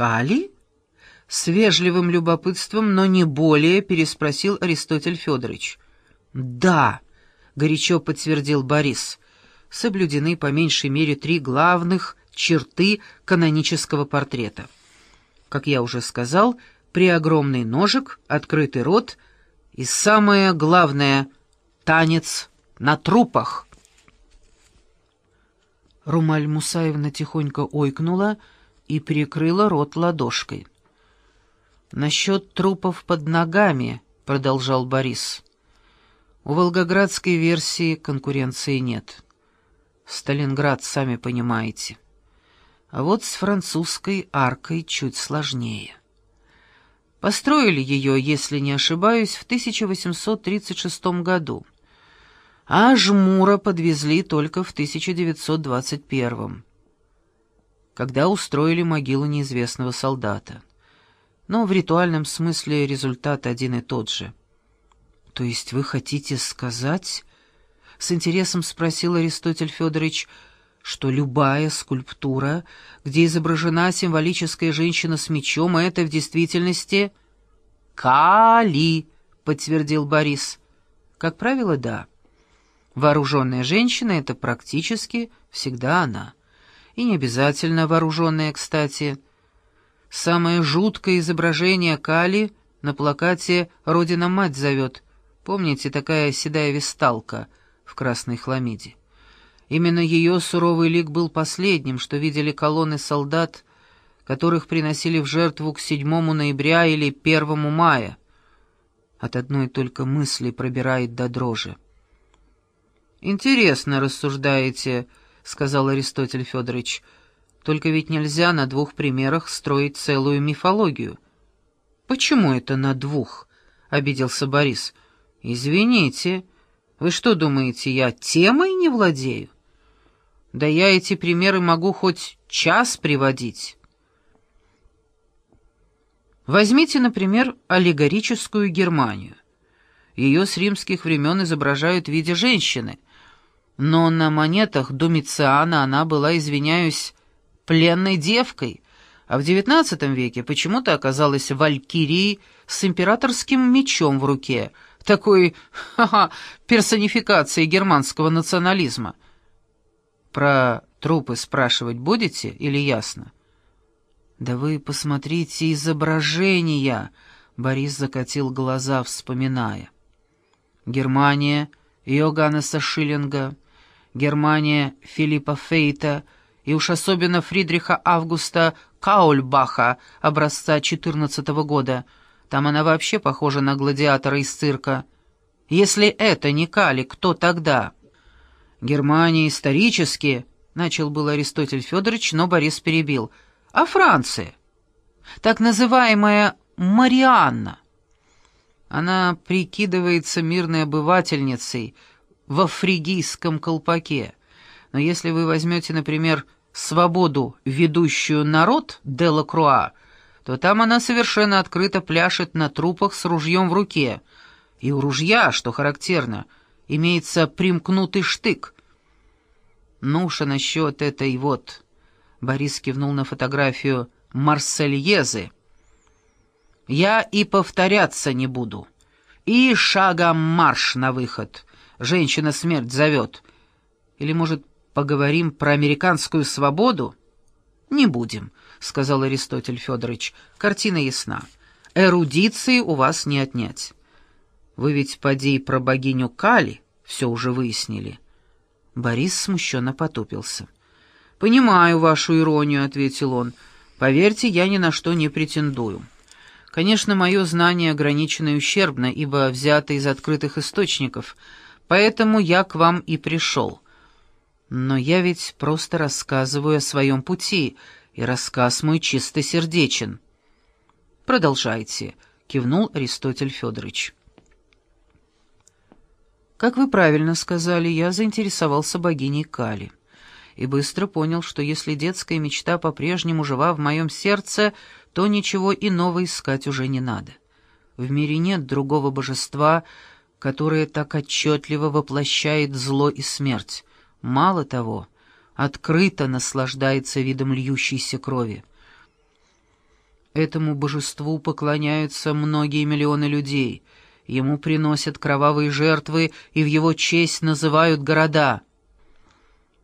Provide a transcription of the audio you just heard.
Кали? С вежливым любопытством, но не более, переспросил Аристотель Федорович. Да, горячо подтвердил Борис. Соблюдены по меньшей мере три главных черты канонического портрета. Как я уже сказал, преогромный ножик, открытый рот и самое главное — танец на трупах. Румаль Мусаевна тихонько ойкнула и прикрыла рот ладошкой. «Насчет трупов под ногами», — продолжал Борис. «У волгоградской версии конкуренции нет. Сталинград, сами понимаете. А вот с французской аркой чуть сложнее. Построили ее, если не ошибаюсь, в 1836 году, а Жмура подвезли только в 1921 когда устроили могилу неизвестного солдата. Но в ритуальном смысле результат один и тот же. «То есть вы хотите сказать...» — с интересом спросил Аристотель Федорович — что любая скульптура, где изображена символическая женщина с мечом, это в действительности Кали, подтвердил Борис. Как правило, да. Вооруженная женщина — это практически всегда она. И не обязательно вооруженная, кстати. Самое жуткое изображение Кали на плакате «Родина-мать зовет». Помните, такая седая весталка в красной хламиде? Именно ее суровый лик был последним, что видели колонны солдат, которых приносили в жертву к 7 ноября или 1 мая. От одной только мысли пробирает до дрожи. «Интересно рассуждаете», — сказал Аристотель Федорович. «Только ведь нельзя на двух примерах строить целую мифологию». «Почему это на двух?» — обиделся Борис. «Извините, вы что думаете, я темой не владею?» Да я эти примеры могу хоть час приводить. Возьмите, например, аллегорическую Германию. Ее с римских времен изображают в виде женщины, но на монетах Домициана она была, извиняюсь, пленной девкой, а в XIX веке почему-то оказалась валькирией с императорским мечом в руке, такой ха-ха, персонификацией германского национализма — про трупы спрашивать будете или ясно? Да вы посмотрите изображения, Борис закатил глаза, вспоминая. Германия Иоганнеса Шиллинга, Германия Филиппа Фейта и уж особенно Фридриха Августа Каульбаха образца 14 -го года. Там она вообще похожа на гладиатора из цирка. Если это не Кали, кто тогда?» Германия исторически, начал был Аристотель Федорович, но Борис перебил. А Франция? Так называемая Марианна. Она прикидывается мирной обывательницей во фригийском колпаке. Но если вы возьмете, например, свободу, ведущую народ Делла Круа, то там она совершенно открыто пляшет на трупах с ружьем в руке. И у ружья, что характерно, — имеется примкнутый штык. Ну уж насчет этой вот... Борис кивнул на фотографию Марсельезы. Я и повторяться не буду. И шагом марш на выход. Женщина смерть зовет. Или, может, поговорим про американскую свободу? Не будем, сказал Аристотель Федорович. Картина ясна. Эрудиции у вас не отнять. Вы ведь, поди, про богиню Кали все уже выяснили». Борис смущенно потупился. «Понимаю вашу иронию», — ответил он. «Поверьте, я ни на что не претендую. Конечно, мое знание ограничено и ущербно, ибо взято из открытых источников, поэтому я к вам и пришел. Но я ведь просто рассказываю о своем пути, и рассказ мой чистосердечен». «Продолжайте», — кивнул Аристотель Федорович. Как вы правильно сказали, я заинтересовался богиней Кали. И быстро понял, что если детская мечта по-прежнему жива в моем сердце, то ничего иного искать уже не надо. В мире нет другого божества, которое так отчетливо воплощает зло и смерть. Мало того, открыто наслаждается видом льющейся крови. Этому божеству поклоняются многие миллионы людей. Ему приносят кровавые жертвы и в его честь называют города.